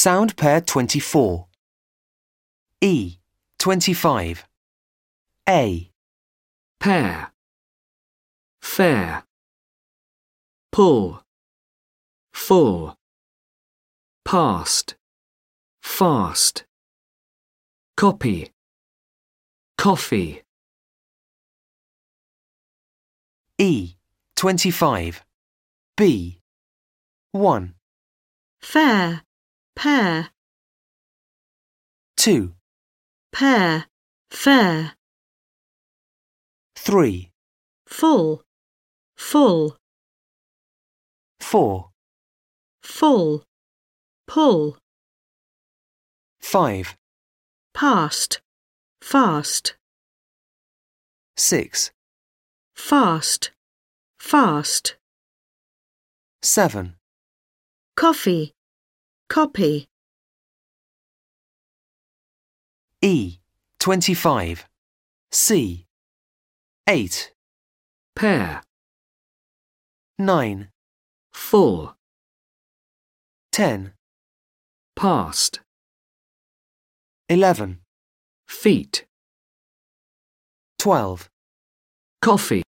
Sound pair 24. E. 25. A. pair, fair, pull, full, past, fast, copy, coffee, E. 25. B. 1. fair, pair, 2. pair, fair, 3. full, full, 4. full, pull, 5. past, fast, 6. fast, fast, 7. coffee, copy, E. 25. C. 8. pair, 9. full, 10. past, 11. feet, 12. coffee.